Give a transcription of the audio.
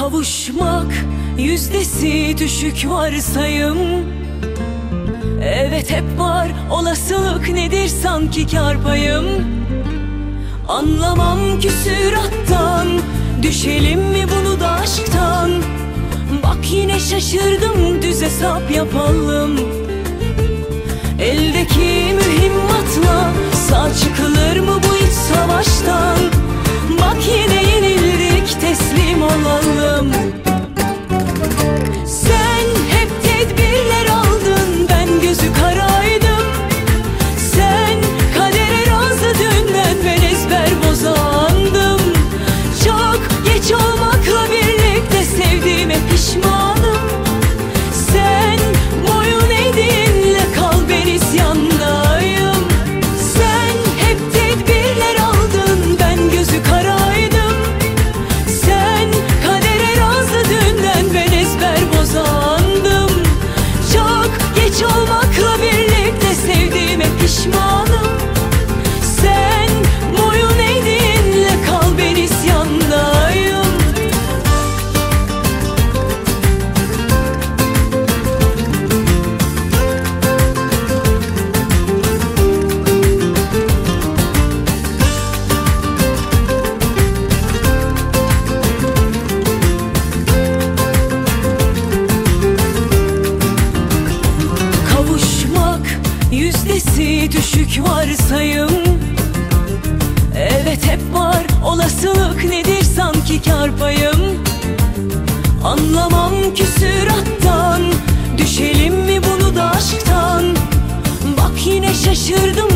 Kavuşmak yüzdesi düşük varsayım. Evet hep var olasılık nedir sanki kar payım? Anlamam küsürattan Düşelim mi bunu da aşktan? Bak yine şaşırdım düz hesap yapalım. El more düşük varsayım. Evet hep var. Olasılık nedir sanki kar payım? Anlamam küsürattan. Düşelim mi bunu da aşktan? Bak yine şaşırdım